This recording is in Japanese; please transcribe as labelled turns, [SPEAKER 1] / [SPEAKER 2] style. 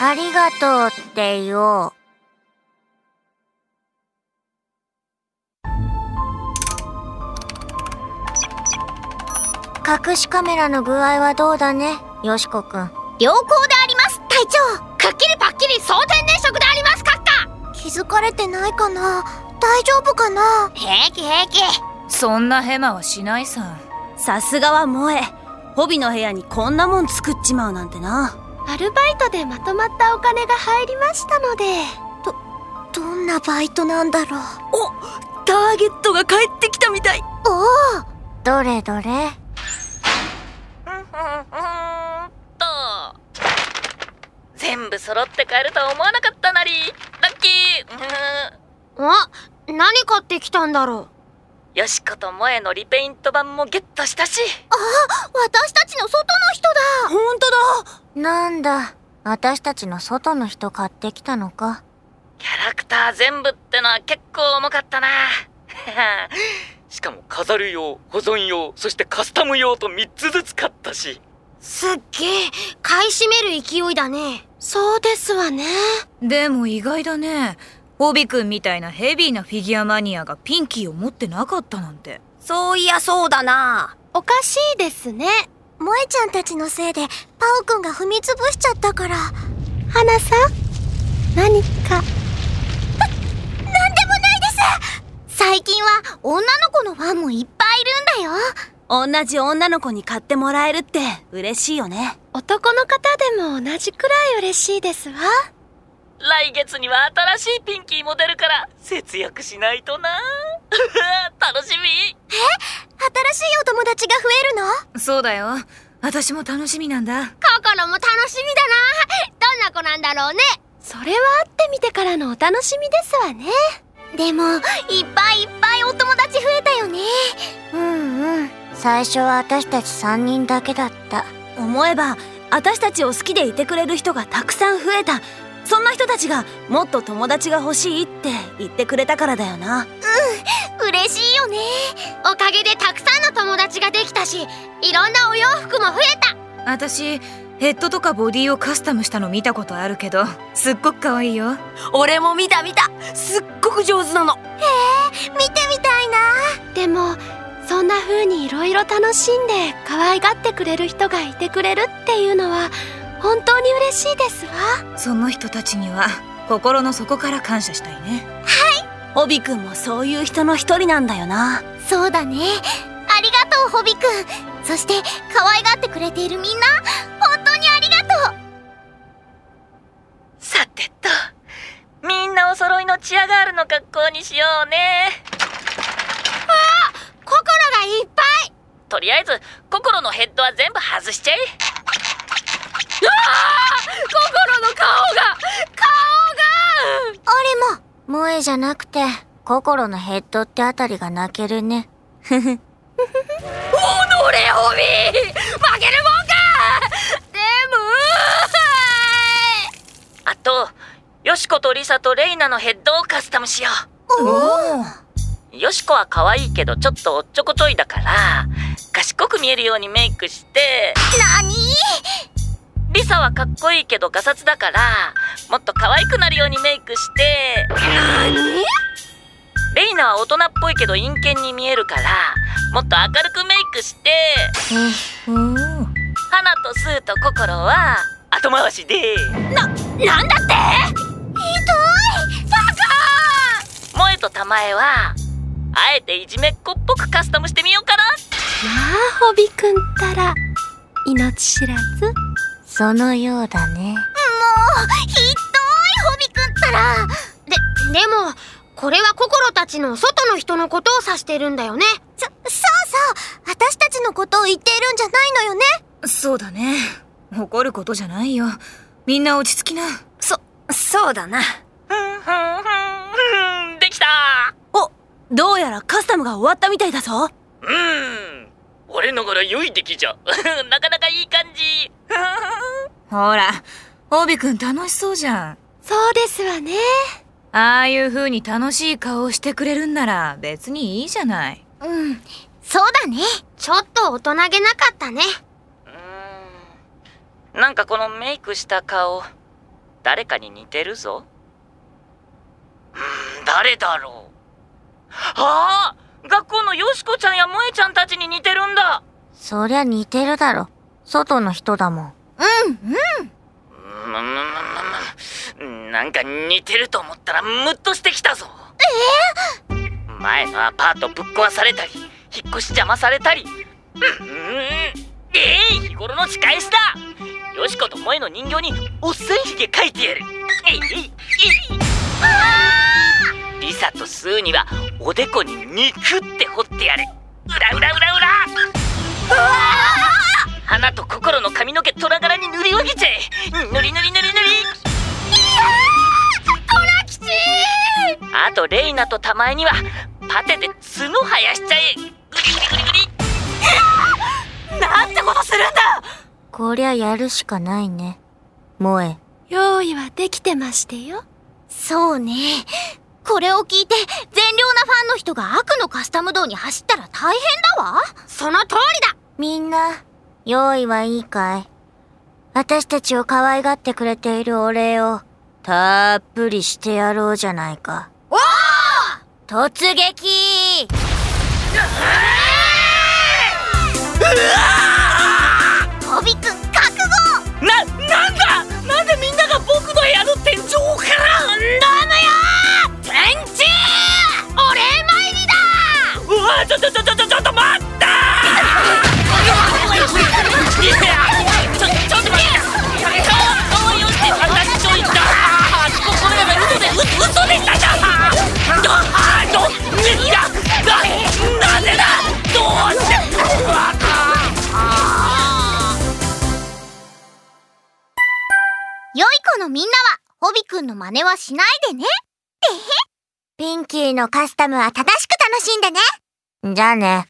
[SPEAKER 1] ありがとうって言おう。隠しカメラの具合はどうだね、よしこくん。
[SPEAKER 2] 良好であります、隊長。くっきりパッキリ総天然色であります、閣下。
[SPEAKER 3] 気づかれてないかな？大丈夫かな？
[SPEAKER 2] 平気平気。
[SPEAKER 4] そんなヘマはしないさ。
[SPEAKER 5] さすがは萌えホビの部屋にこんなもん作っちまうなんてな
[SPEAKER 3] アルバイトでまとまったお金が入りましたので。どどんなバイトなんだろう？
[SPEAKER 5] おターゲットが帰ってきたみたい。
[SPEAKER 3] おお
[SPEAKER 1] どれどれ？
[SPEAKER 4] と。全部揃って帰るとは思わなかったなり。ラッキー。
[SPEAKER 2] あ何買ってきたんだろ
[SPEAKER 4] よしこと萌えのリペイント版もゲットしたし。
[SPEAKER 3] 私たちの外の人だ。
[SPEAKER 5] 本当だ。
[SPEAKER 1] なんだ、私たちの外の人買ってきたのか。
[SPEAKER 4] キャラクター全部ってのは結構重かったな。しかも飾る用保存用そしてカスタム用と3つずつ買ったし。
[SPEAKER 2] うすっげえ買い占める勢いだね。
[SPEAKER 3] そうですわね。
[SPEAKER 4] でも意外だねホビ君みたいなヘビーなフィギュアマニアがピンキーを持ってなかったなんて。
[SPEAKER 2] そういやそうだな。
[SPEAKER 3] おかしいですね。萌えちゃんたちのせいでパオくんが踏みつぶしちゃったから。花さん？何か？な、なんでもないです。
[SPEAKER 2] 最近は女の子のファンもいっぱいいるんだよ。
[SPEAKER 5] 同じ女の子に買ってもらえるって嬉しいよね。
[SPEAKER 3] 男の方でも同じくらい嬉しいですわ
[SPEAKER 4] 来月には新しいピンキーも出るから節約しないとな。楽しみ。
[SPEAKER 3] 新しいお友達が増えるの？
[SPEAKER 4] そうだよ。私も楽しみなんだ。
[SPEAKER 2] 心も楽しみだな。どんな子なんだろうね。
[SPEAKER 3] それは会ってみてからのお楽しみですわね。
[SPEAKER 2] でもいっぱいいっぱいお友達増えたよね。
[SPEAKER 1] うんうん。最初は私たち3人だけだった。
[SPEAKER 5] 思えば私たちを好きでいてくれる人がたくさん増えたそんな人たちがもっと友達が欲しいって言ってくれたからだよな。
[SPEAKER 2] 嬉しいよね。おかげでたくさんの友達ができたしいろんなお洋服も増えた。
[SPEAKER 4] 私ヘッドとかボディをカスタムしたの見たことあるけどすっごく可愛いよ。
[SPEAKER 5] 俺も見た見た。すっごく上手なの。
[SPEAKER 3] 見てみたいな。でもそんな風にいろいろ楽しんで可愛がってくれる人がいてくれるっていうのは本当に嬉しいですわ。
[SPEAKER 4] その人たちには心の底から感謝したいね。
[SPEAKER 5] ホビ君もそういう人の一人なんだよな。
[SPEAKER 2] そうだね。ありがとうホビくんそして可愛がってくれているみんな。本当にありがとう。
[SPEAKER 4] さてとみんなお揃いのチアガールの格好にしようね。
[SPEAKER 2] 心がいっぱい。
[SPEAKER 4] とりあえず心のヘッドは全部外しちゃえ
[SPEAKER 2] 心の顔が
[SPEAKER 1] あれも、萌えじゃなくて、心のヘッドってあたりが泣けるね。
[SPEAKER 4] 踊れホビー。負けるもんか。
[SPEAKER 2] でも
[SPEAKER 4] あとよしことリサとレイナのヘッドをカスタムしよう。よしこは可愛いけどちょっとおっちょこちょいだから賢く見えるようにメイクして。
[SPEAKER 2] 何？
[SPEAKER 4] リサはかっこいいけどガサツだからもっと可愛くなるようにメイクして。
[SPEAKER 2] 何
[SPEAKER 4] レイナは大人っぽいけど陰険に見えるからもっと明るくメイクして。
[SPEAKER 1] おお。
[SPEAKER 4] 花とスーと心は後回しで。
[SPEAKER 2] なんだって？
[SPEAKER 4] 萌えと玉江はあえていじめっ子っぽくカスタムしてみようかな。
[SPEAKER 3] まあホビくんったら命知らず？
[SPEAKER 1] そのようだね。
[SPEAKER 2] もうひどいホビくんったら。ででもこれは心たちの外の人のことを指してるんだよね。
[SPEAKER 3] そそうそう。私たちのことを言っているんじゃないのよね。
[SPEAKER 4] そうだね。怒ることじゃないよ。みんな落ち着きな。
[SPEAKER 5] そそうだな。
[SPEAKER 4] ふんふんふんふん。できた。
[SPEAKER 5] おどうやらカスタムが終わったみたいだぞ。
[SPEAKER 4] うん我ながら良い出来じゃ。なかなかいい感じ。ほらオービくん楽しそうじゃん。
[SPEAKER 3] そうですわね。
[SPEAKER 4] ああいう風に楽しい顔をしてくれるんなら別にいいじゃない。
[SPEAKER 2] うん。そうだね。ちょっと大人げなかったね。
[SPEAKER 4] うん。なんかこのメイクした顔誰かに似てるぞ。うん誰だろう。ああ？学校のよしこちゃんや萌ちゃんたちに似てるんだ
[SPEAKER 1] そりゃ似てるだろ。外の人だもん。
[SPEAKER 4] うんうん。なんか似てると思ったらムッとしてきたぞ。え前のアパートぶっ壊されたり引っ越し邪魔されたり。うんええ日頃の仕返しだ。よしこと萌の人形におっさんひげ描いてやる。えいえい。えいリサとスーにはおでこに肉って彫ってやる。うらうらうらうら花と心の髪の毛虎柄に塗り分けちゃえ。塗り塗り塗り塗り。いや
[SPEAKER 2] トラ吉
[SPEAKER 4] あとレイナと玉江にはパテで角生やしちゃえ。グリグリグリグリ。
[SPEAKER 5] なんてことするんだ。
[SPEAKER 1] こりゃやるしかないね。萌え。
[SPEAKER 3] 用意はできてましてよ。
[SPEAKER 2] そうね。これを聞いて善良なファンの人が悪のカスタム道に走ったら大変だわ。その通りだ
[SPEAKER 1] みんな、用意はいいかい？私たちを可愛がってくれているお礼を、たっぷりしてやろうじゃないか。お突撃！
[SPEAKER 2] 良い子のみんなはホビくんの真似はしないでね。ってへ。
[SPEAKER 1] ピンキーのカスタムは正しく楽しんでね。じゃあね。